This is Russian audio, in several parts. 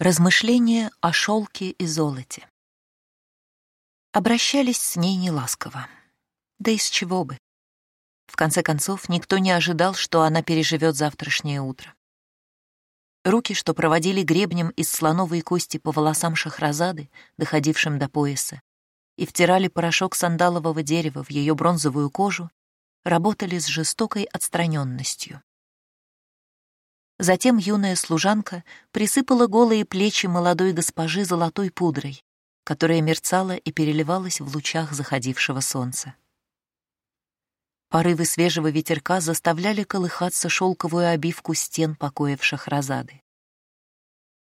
Размышления о шелке и золоте. Обращались с ней неласково. Да из чего бы? В конце концов, никто не ожидал, что она переживет завтрашнее утро. Руки, что проводили гребнем из слоновой кости по волосам Шахразады, доходившим до пояса, и втирали порошок сандалового дерева в ее бронзовую кожу, работали с жестокой отстраненностью. Затем юная служанка присыпала голые плечи молодой госпожи золотой пудрой, которая мерцала и переливалась в лучах заходившего солнца. Порывы свежего ветерка заставляли колыхаться шелковую обивку стен покоев Шахразады.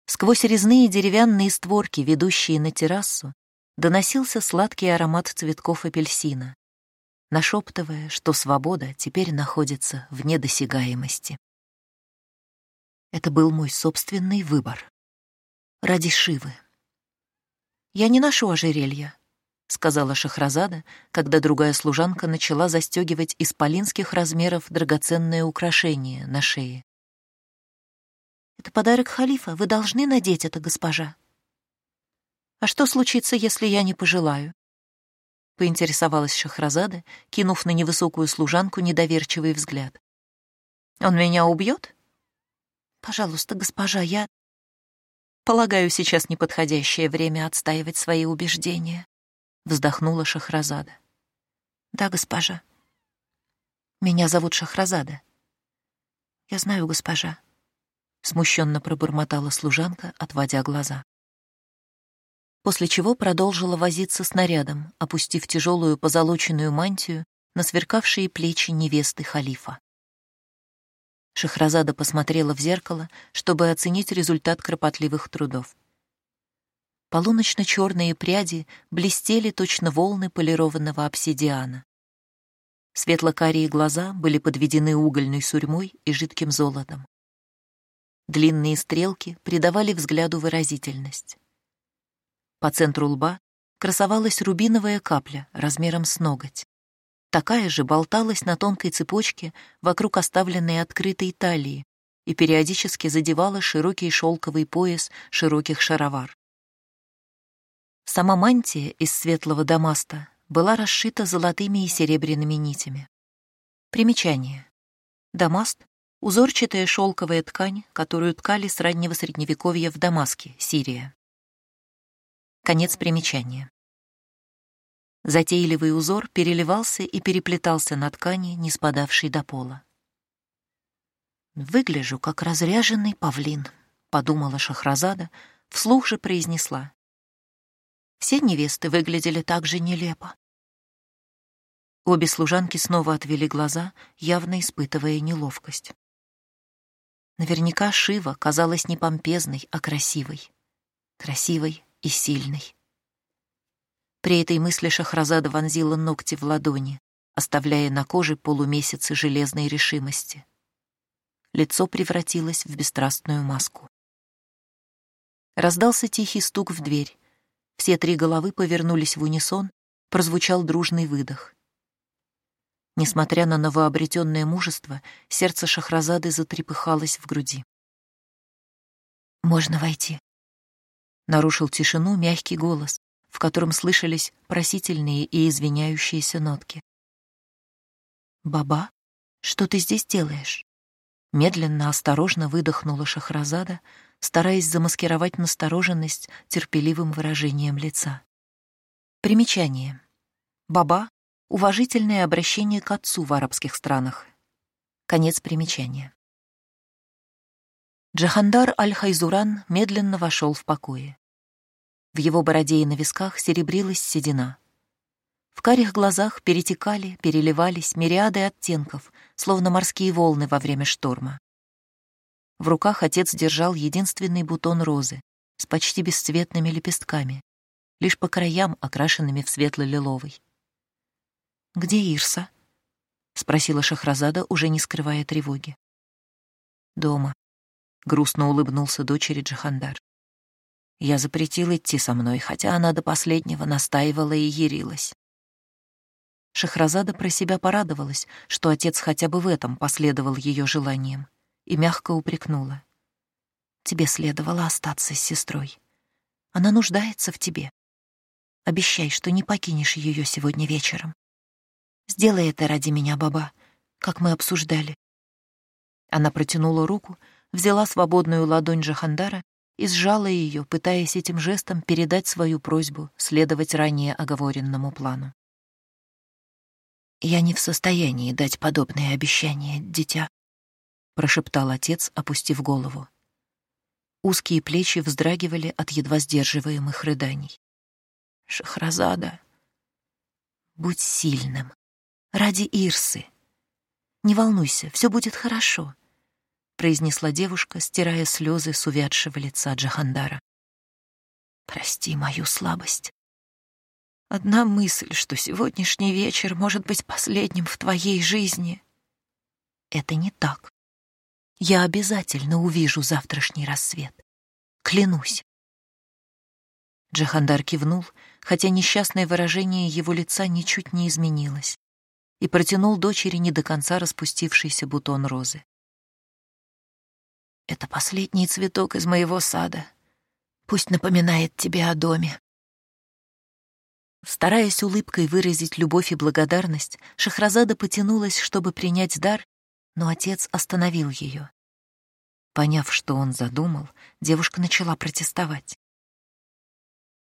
Сквозь резные деревянные створки, ведущие на террасу, доносился сладкий аромат цветков апельсина, нашептывая, что свобода теперь находится в недосягаемости. Это был мой собственный выбор. Ради Шивы. «Я не ношу ожерелья», — сказала Шахразада, когда другая служанка начала застегивать из полинских размеров драгоценное украшение на шее. «Это подарок халифа. Вы должны надеть это, госпожа». «А что случится, если я не пожелаю?» — поинтересовалась Шахразада, кинув на невысокую служанку недоверчивый взгляд. «Он меня убьет?» Пожалуйста, госпожа, я... Полагаю, сейчас неподходящее время отстаивать свои убеждения, вздохнула Шахразада. Да, госпожа. Меня зовут Шахразада. Я знаю, госпожа. Смущенно пробормотала служанка, отводя глаза. После чего продолжила возиться снарядом, опустив тяжелую позолоченную мантию на сверкавшие плечи невесты халифа. Шахразада посмотрела в зеркало, чтобы оценить результат кропотливых трудов. Полуночно-черные пряди блестели точно волны полированного обсидиана. Светло-карие глаза были подведены угольной сурьмой и жидким золотом. Длинные стрелки придавали взгляду выразительность. По центру лба красовалась рубиновая капля размером с ноготь. Такая же болталась на тонкой цепочке вокруг оставленной открытой талии и периодически задевала широкий шелковый пояс широких шаровар. Сама мантия из светлого дамаста была расшита золотыми и серебряными нитями. Примечание. Дамаст — узорчатая шелковая ткань, которую ткали с раннего Средневековья в Дамаске, Сирия. Конец примечания. Затейливый узор переливался и переплетался на ткани, не спадавшей до пола. «Выгляжу, как разряженный павлин», — подумала Шахразада, вслух же произнесла. Все невесты выглядели так же нелепо. Обе служанки снова отвели глаза, явно испытывая неловкость. Наверняка Шива казалась не помпезной, а красивой. Красивой и сильной. При этой мысли Шахразада вонзила ногти в ладони, оставляя на коже полумесяцы железной решимости. Лицо превратилось в бесстрастную маску. Раздался тихий стук в дверь. Все три головы повернулись в унисон, прозвучал дружный выдох. Несмотря на новообретенное мужество, сердце Шахразады затрепыхалось в груди. «Можно войти», — нарушил тишину мягкий голос, в котором слышались просительные и извиняющиеся нотки. «Баба, что ты здесь делаешь?» Медленно, осторожно выдохнула Шахразада, стараясь замаскировать настороженность терпеливым выражением лица. Примечание. Баба — уважительное обращение к отцу в арабских странах. Конец примечания. Джахандар Аль-Хайзуран медленно вошел в покое. В его бороде и на висках серебрилась седина. В карих глазах перетекали, переливались мириады оттенков, словно морские волны во время шторма. В руках отец держал единственный бутон розы с почти бесцветными лепестками, лишь по краям окрашенными в светло-лиловый. «Где Ирса?» — спросила Шахразада, уже не скрывая тревоги. «Дома», — грустно улыбнулся дочери Джахандар. Я запретил идти со мной, хотя она до последнего настаивала и ярилась. Шахразада про себя порадовалась, что отец хотя бы в этом последовал ее желаниям, и мягко упрекнула. Тебе следовало остаться с сестрой. Она нуждается в тебе. Обещай, что не покинешь ее сегодня вечером. Сделай это ради меня, баба, как мы обсуждали. Она протянула руку, взяла свободную ладонь Джахандара и сжала ее, пытаясь этим жестом передать свою просьбу следовать ранее оговоренному плану. «Я не в состоянии дать подобные обещания, дитя», — прошептал отец, опустив голову. Узкие плечи вздрагивали от едва сдерживаемых рыданий. «Шахразада, будь сильным. Ради Ирсы. Не волнуйся, все будет хорошо», — произнесла девушка, стирая слезы с увядшего лица Джахандара. «Прости мою слабость. Одна мысль, что сегодняшний вечер может быть последним в твоей жизни. Это не так. Я обязательно увижу завтрашний рассвет. Клянусь. Джахандар кивнул, хотя несчастное выражение его лица ничуть не изменилось, и протянул дочери не до конца распустившийся бутон розы. «Это последний цветок из моего сада. Пусть напоминает тебе о доме. Стараясь улыбкой выразить любовь и благодарность, Шахразада потянулась, чтобы принять дар, но отец остановил ее. Поняв, что он задумал, девушка начала протестовать.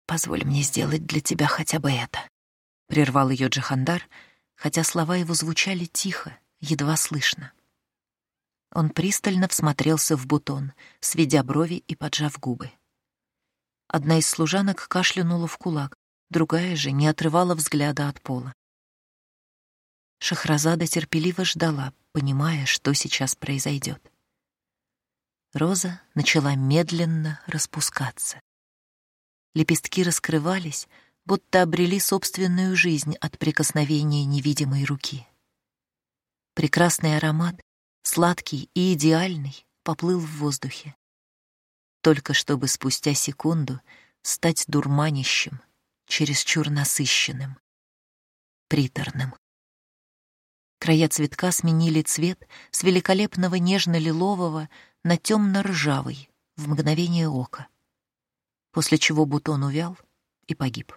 «Позволь мне сделать для тебя хотя бы это», — прервал ее Джахандар, хотя слова его звучали тихо, едва слышно. Он пристально всмотрелся в бутон, сведя брови и поджав губы. Одна из служанок кашлянула в кулак, другая же не отрывала взгляда от пола. Шахразада терпеливо ждала, понимая, что сейчас произойдет. Роза начала медленно распускаться. Лепестки раскрывались, будто обрели собственную жизнь от прикосновения невидимой руки. Прекрасный аромат, сладкий и идеальный, поплыл в воздухе. Только чтобы спустя секунду стать дурманищем, чересчур насыщенным, приторным. Края цветка сменили цвет с великолепного нежно-лилового на темно-ржавый в мгновение ока, после чего бутон увял и погиб.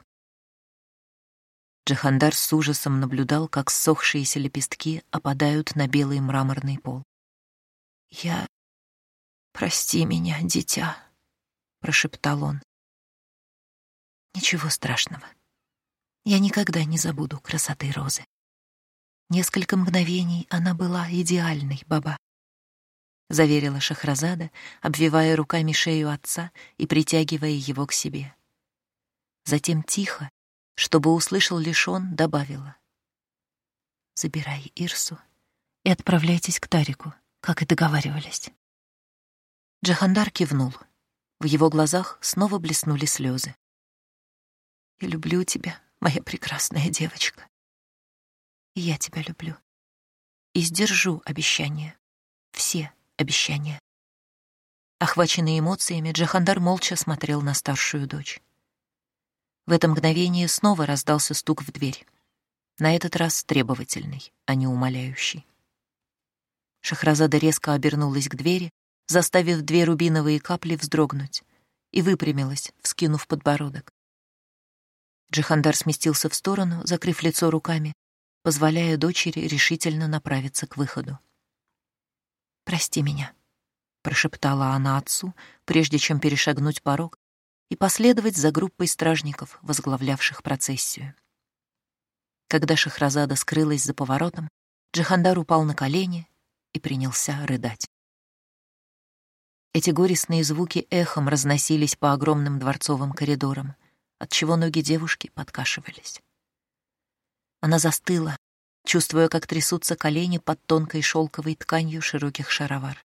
Джахандар с ужасом наблюдал, как ссохшиеся лепестки опадают на белый мраморный пол. «Я... Прости меня, дитя», — прошептал он. Ничего страшного. Я никогда не забуду красоты розы. Несколько мгновений она была идеальной, баба. Заверила Шахразада, обвивая руками шею отца и притягивая его к себе. Затем тихо, чтобы услышал лишь он, добавила. «Забирай Ирсу и отправляйтесь к Тарику, как и договаривались». Джахандар кивнул. В его глазах снова блеснули слезы. Я люблю тебя, моя прекрасная девочка. И я тебя люблю. И сдержу обещания. Все обещания. Охваченный эмоциями, Джахандар молча смотрел на старшую дочь. В это мгновение снова раздался стук в дверь. На этот раз требовательный, а не умоляющий. Шахразада резко обернулась к двери, заставив две рубиновые капли вздрогнуть, и выпрямилась, вскинув подбородок. Джихандар сместился в сторону, закрыв лицо руками, позволяя дочери решительно направиться к выходу. «Прости меня», — прошептала она отцу, прежде чем перешагнуть порог и последовать за группой стражников, возглавлявших процессию. Когда Шахразада скрылась за поворотом, Джихандар упал на колени и принялся рыдать. Эти горестные звуки эхом разносились по огромным дворцовым коридорам — отчего ноги девушки подкашивались. Она застыла, чувствуя, как трясутся колени под тонкой шелковой тканью широких шаровар.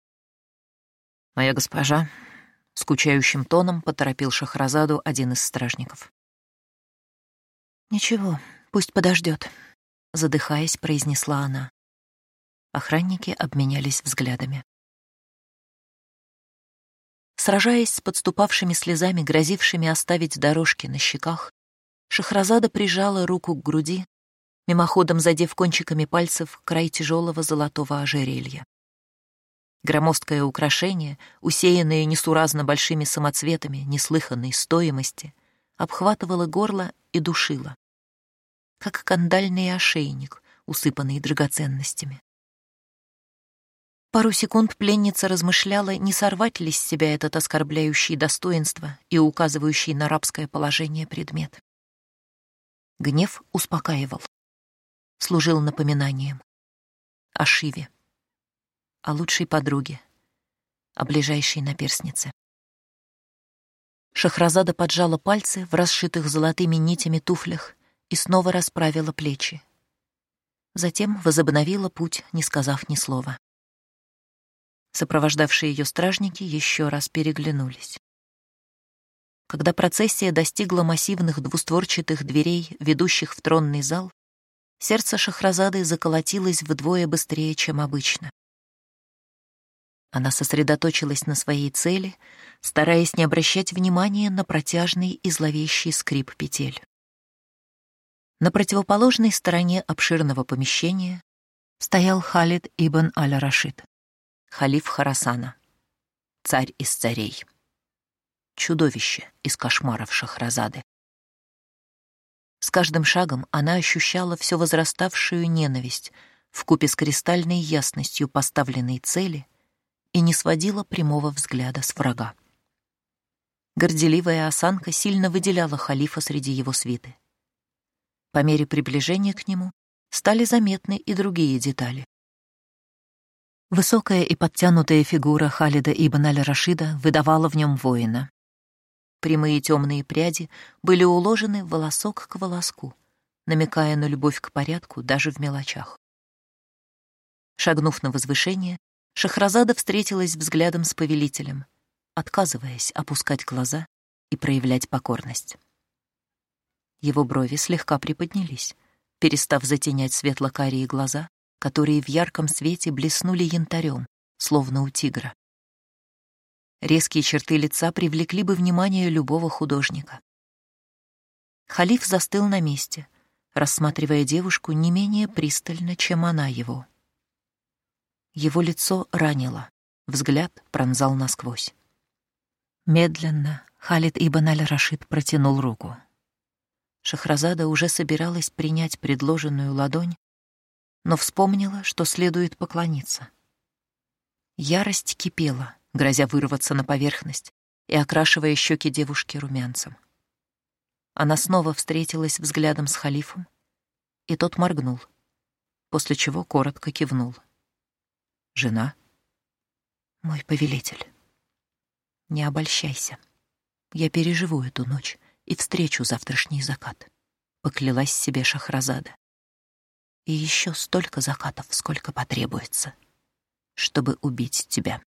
«Моя госпожа», — скучающим тоном поторопил Шахразаду один из стражников. «Ничего, пусть подождет», — задыхаясь, произнесла она. Охранники обменялись взглядами. Сражаясь с подступавшими слезами, грозившими оставить дорожки на щеках, Шахразада прижала руку к груди, мимоходом задев кончиками пальцев край тяжелого золотого ожерелья. Громоздкое украшение, усеянное несуразно большими самоцветами неслыханной стоимости, обхватывало горло и душило, как кандальный ошейник, усыпанный драгоценностями. Пару секунд пленница размышляла, не сорвать ли с себя этот оскорбляющий достоинство и указывающий на рабское положение предмет. Гнев успокаивал, служил напоминанием о Шиве, о лучшей подруге, о ближайшей наперснице. Шахразада поджала пальцы в расшитых золотыми нитями туфлях и снова расправила плечи. Затем возобновила путь, не сказав ни слова. Сопровождавшие ее стражники еще раз переглянулись. Когда процессия достигла массивных двустворчатых дверей, ведущих в тронный зал, сердце Шахразады заколотилось вдвое быстрее, чем обычно. Она сосредоточилась на своей цели, стараясь не обращать внимания на протяжный и зловещий скрип петель. На противоположной стороне обширного помещения стоял Халид ибн аль-Рашид халиф Харасана, царь из царей, чудовище из кошмаров Шахразады. С каждым шагом она ощущала все возраставшую ненависть в купе с кристальной ясностью поставленной цели и не сводила прямого взгляда с врага. Горделивая осанка сильно выделяла халифа среди его свиты. По мере приближения к нему стали заметны и другие детали. Высокая и подтянутая фигура Халида ибн аль-Рашида выдавала в нем воина. Прямые темные пряди были уложены волосок к волоску, намекая на любовь к порядку даже в мелочах. Шагнув на возвышение, Шахразада встретилась взглядом с повелителем, отказываясь опускать глаза и проявлять покорность. Его брови слегка приподнялись, перестав затенять светло-карие глаза, которые в ярком свете блеснули янтарем, словно у тигра. Резкие черты лица привлекли бы внимание любого художника. Халиф застыл на месте, рассматривая девушку не менее пристально, чем она его. Его лицо ранило, взгляд пронзал насквозь. Медленно Халид ибн аль-Рашид протянул руку. Шахразада уже собиралась принять предложенную ладонь, но вспомнила, что следует поклониться. Ярость кипела, грозя вырваться на поверхность и окрашивая щеки девушки румянцем. Она снова встретилась взглядом с халифом, и тот моргнул, после чего коротко кивнул. «Жена?» «Мой повелитель, не обольщайся. Я переживу эту ночь и встречу завтрашний закат», — поклялась себе Шахразада и еще столько закатов, сколько потребуется, чтобы убить тебя.